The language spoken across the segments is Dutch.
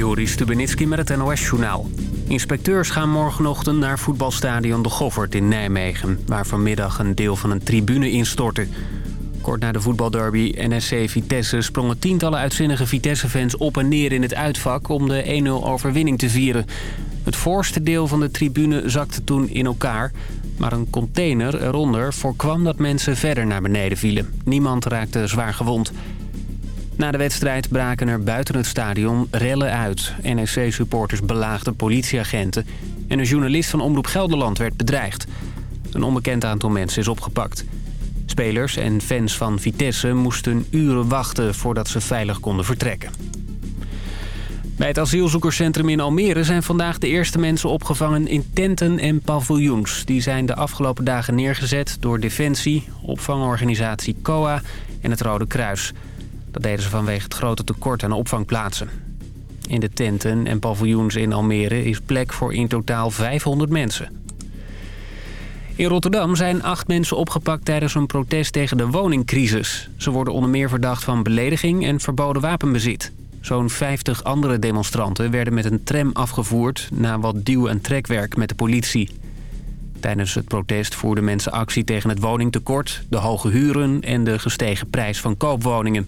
Joris Stubenitski met het NOS-journaal. Inspecteurs gaan morgenochtend naar voetbalstadion De Goffert in Nijmegen... waar vanmiddag een deel van een tribune instortte. Kort na de voetbalderby NSC Vitesse sprongen tientallen uitzinnige Vitesse-fans op en neer in het uitvak... om de 1-0 overwinning te vieren. Het voorste deel van de tribune zakte toen in elkaar... maar een container eronder voorkwam dat mensen verder naar beneden vielen. Niemand raakte zwaar gewond... Na de wedstrijd braken er buiten het stadion rellen uit. NSC-supporters belaagden politieagenten... en een journalist van Omroep Gelderland werd bedreigd. Een onbekend aantal mensen is opgepakt. Spelers en fans van Vitesse moesten uren wachten voordat ze veilig konden vertrekken. Bij het asielzoekerscentrum in Almere zijn vandaag de eerste mensen opgevangen in tenten en paviljoens. Die zijn de afgelopen dagen neergezet door Defensie, opvangorganisatie COA en het Rode Kruis. Dat deden ze vanwege het grote tekort aan opvangplaatsen. In de tenten en paviljoens in Almere is plek voor in totaal 500 mensen. In Rotterdam zijn acht mensen opgepakt tijdens een protest tegen de woningcrisis. Ze worden onder meer verdacht van belediging en verboden wapenbezit. Zo'n 50 andere demonstranten werden met een tram afgevoerd... na wat duw- en trekwerk met de politie. Tijdens het protest voerden mensen actie tegen het woningtekort... de hoge huren en de gestegen prijs van koopwoningen.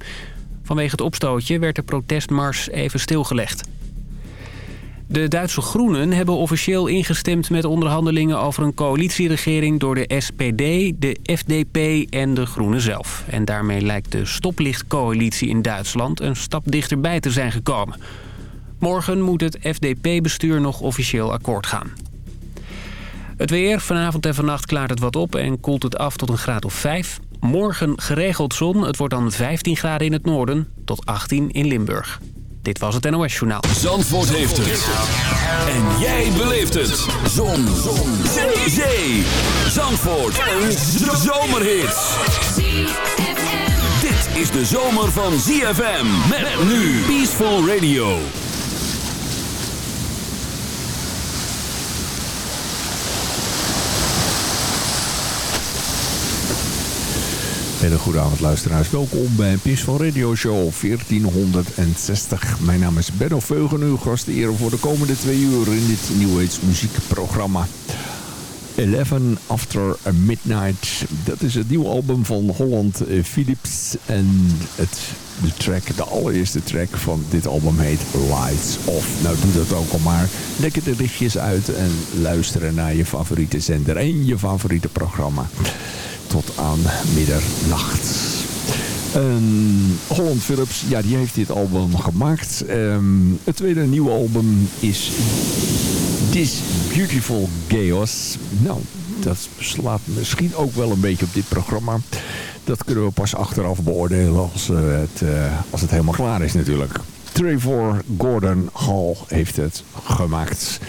Vanwege het opstootje werd de protestmars even stilgelegd. De Duitse Groenen hebben officieel ingestemd met onderhandelingen over een coalitieregering door de SPD, de FDP en de Groenen zelf. En daarmee lijkt de stoplichtcoalitie in Duitsland een stap dichterbij te zijn gekomen. Morgen moet het FDP-bestuur nog officieel akkoord gaan. Het weer. Vanavond en vannacht klaart het wat op en koelt het af tot een graad of 5. Morgen geregeld zon. Het wordt dan 15 graden in het noorden tot 18 in Limburg. Dit was het NOS Journaal. Zandvoort heeft het. En jij beleeft het. Zon. zon. Zee. Zee. Zandvoort. Een zomerhit. Dit is de zomer van ZFM. Met nu Peaceful Radio. Hele goede luisteraars. Welkom bij Peaceful Radio Show 1460. Mijn naam is Benno Veugen, uw gastheer voor de komende twee uur in dit New Age muziekprogramma. 11 After Midnight. Dat is het nieuwe album van Holland Philips. En het, de track, de allereerste track van dit album heet Lights Off. Nou, doe dat ook al maar. Lekker de lichtjes uit en luisteren naar je favoriete zender en je favoriete programma tot aan middernacht. Holland Phillips, ja, die heeft dit album gemaakt. Um, het tweede nieuwe album is This Beautiful Chaos. Nou, dat slaat misschien ook wel een beetje op dit programma. Dat kunnen we pas achteraf beoordelen als, uh, het, uh, als het helemaal klaar is natuurlijk. Trevor Gordon Hall heeft het gemaakt.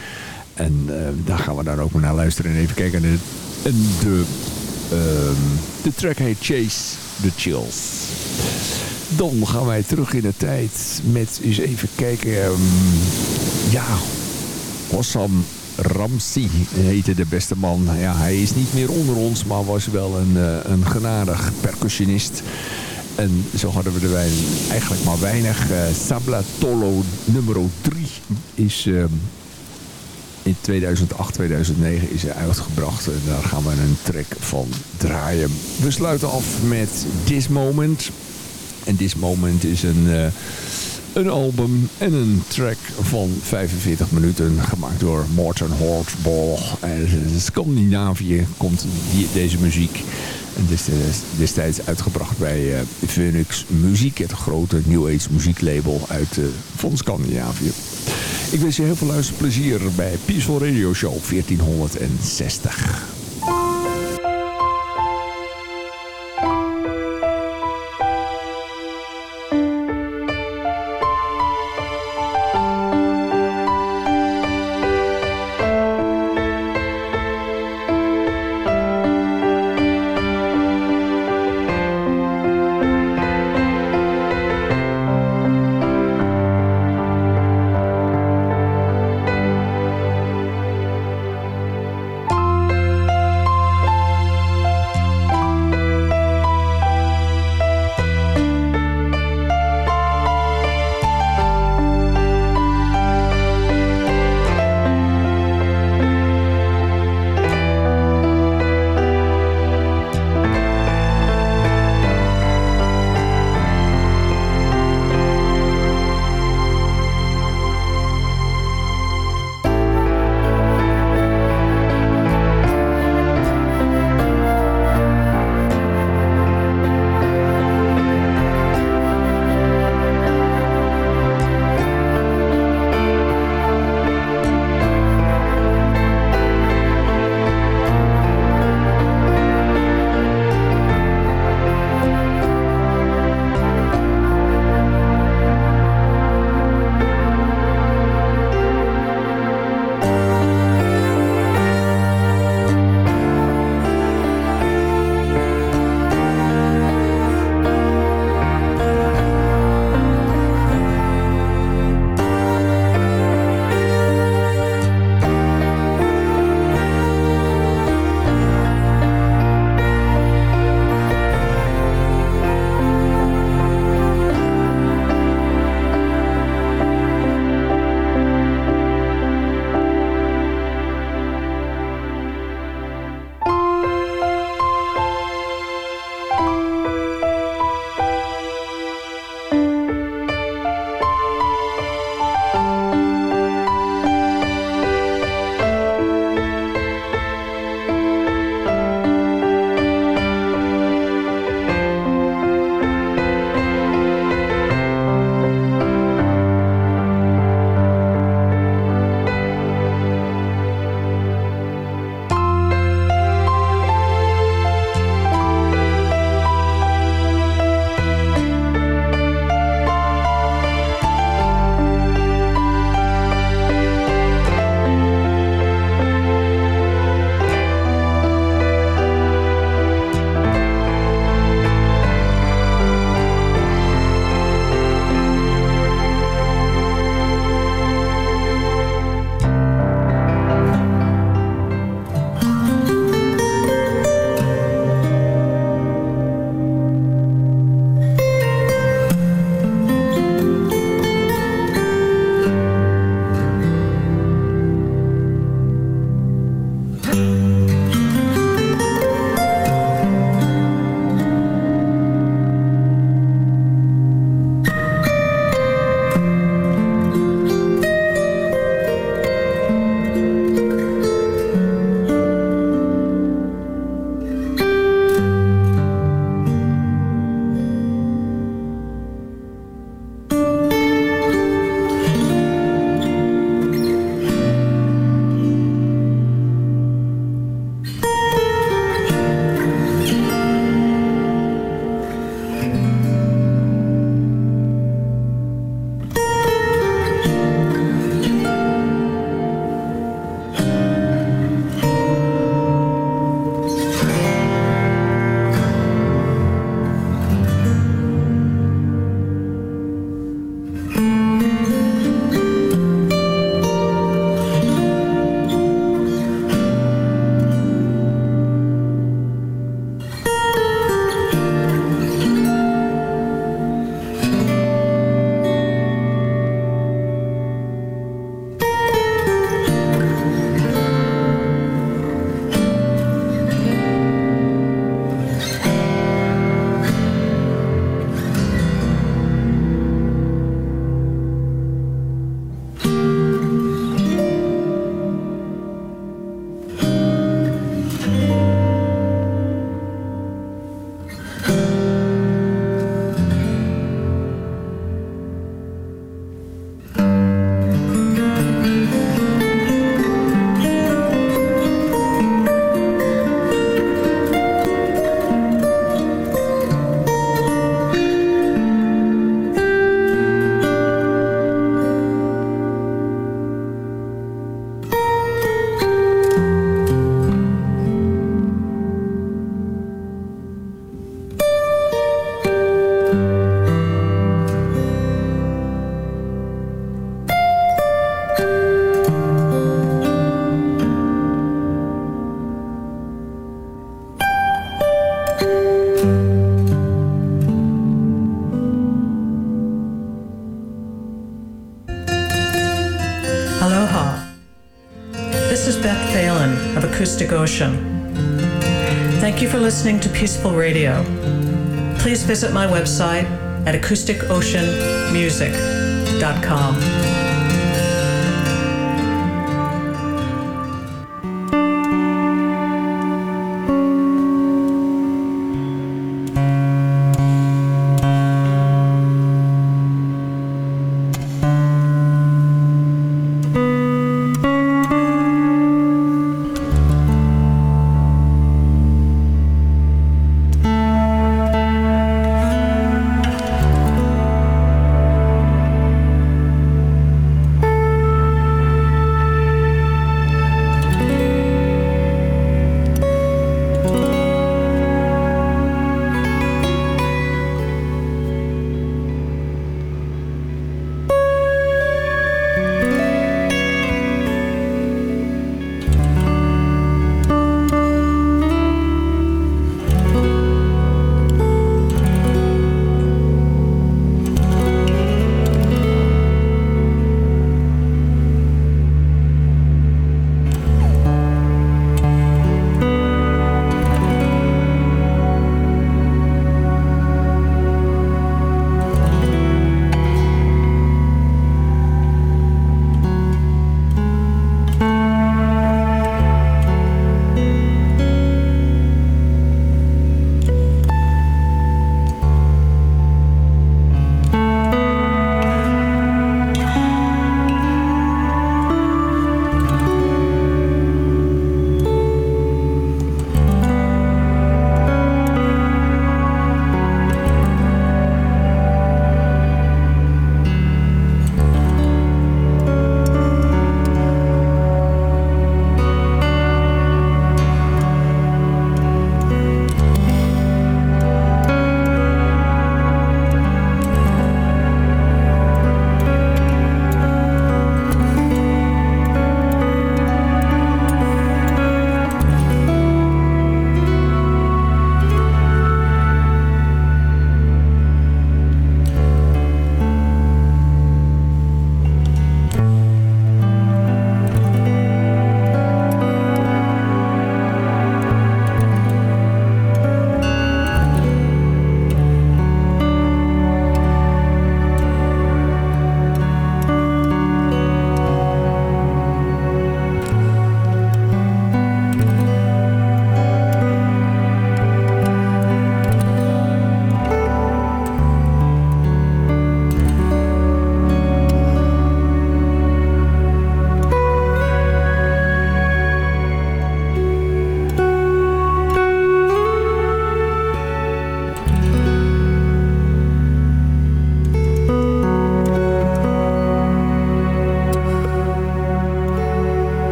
En uh, daar gaan we dan ook naar luisteren en even kijken. En de de track heet Chase the Chills. Dan gaan wij terug in de tijd met eens even kijken. Um, ja, Hossam Ramsi heette de beste man. Ja, hij is niet meer onder ons, maar was wel een, uh, een genadig percussionist. En zo hadden we er eigenlijk maar weinig. Uh, Sabla Tolo nummer 3 is... Uh, in 2008, 2009 is hij uitgebracht. En daar gaan we een track van draaien. We sluiten af met This Moment. En This Moment is een, uh, een album en een track van 45 minuten. Gemaakt door Morten Hortball. En Scandinavië komt die, deze muziek. Destijds, uitgebracht bij uh, Phoenix Muziek. Het grote New Age muzieklabel uit, uh, van Scandinavië. Ik wens je heel veel luisterplezier bij Peaceful Radio Show 1460. Listening to Peaceful Radio. Please visit my website at acousticoceanmusic.com.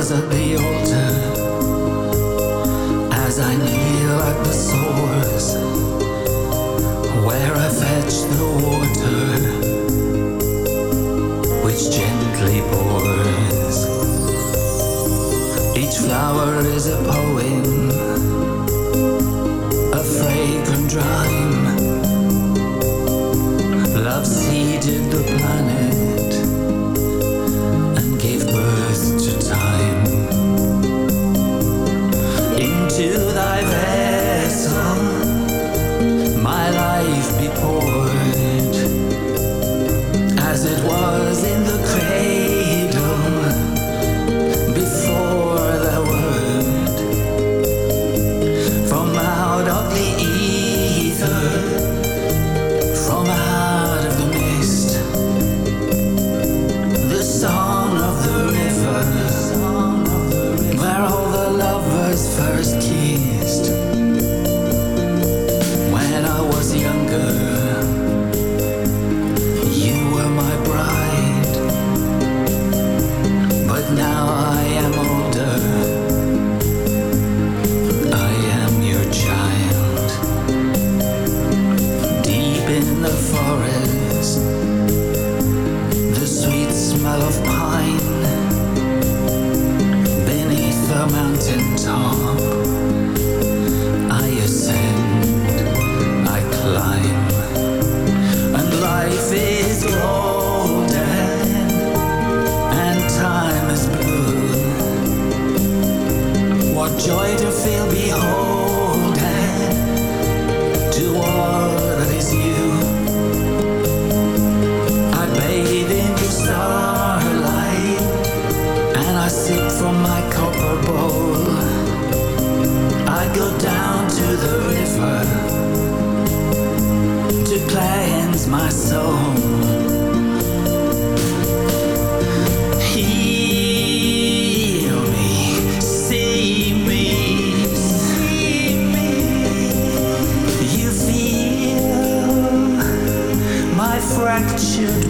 was at the altar As I kneel at the source Where I fetch the water Which gently pours. Each flower is a poem A fragrant rhyme. go down to the river to cleanse my soul. Heal me, me. You feel my fractured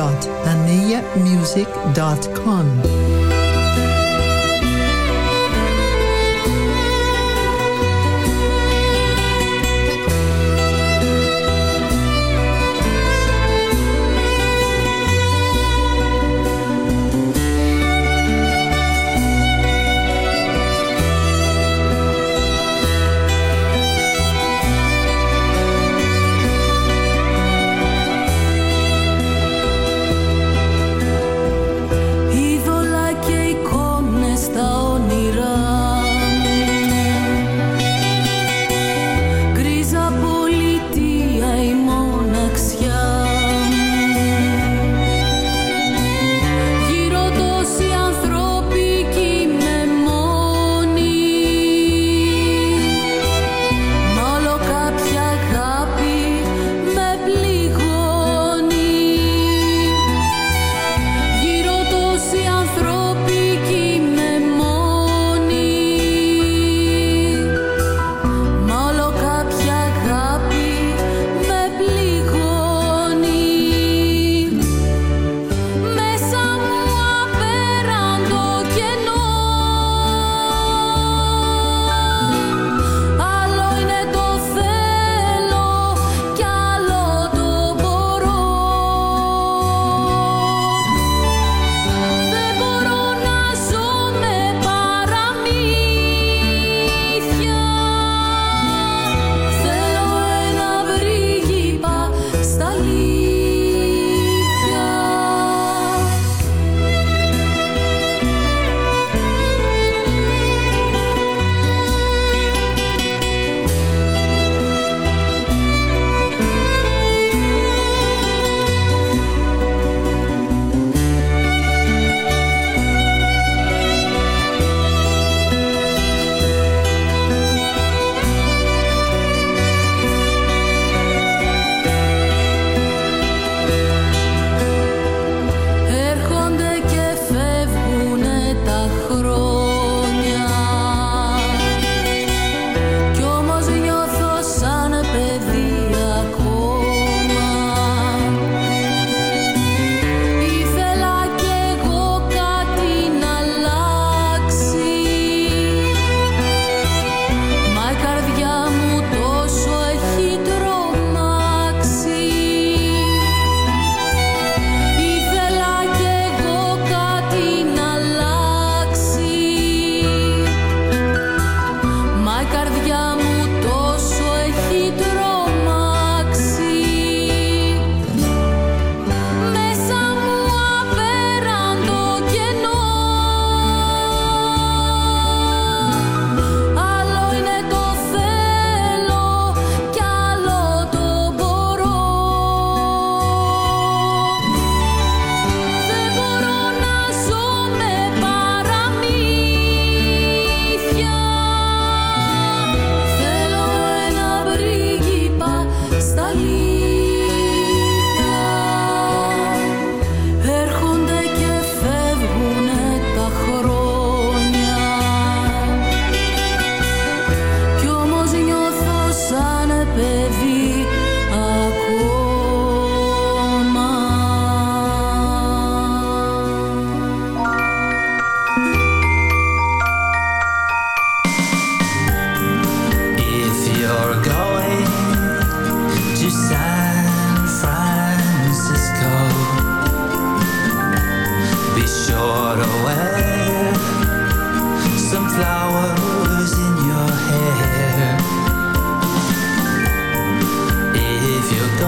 www.anayamusic.com.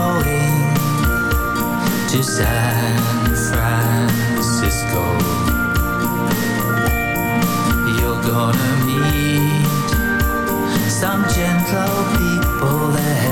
going to San Francisco. You're gonna meet some gentle people there.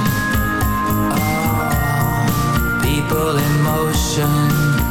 people in motion.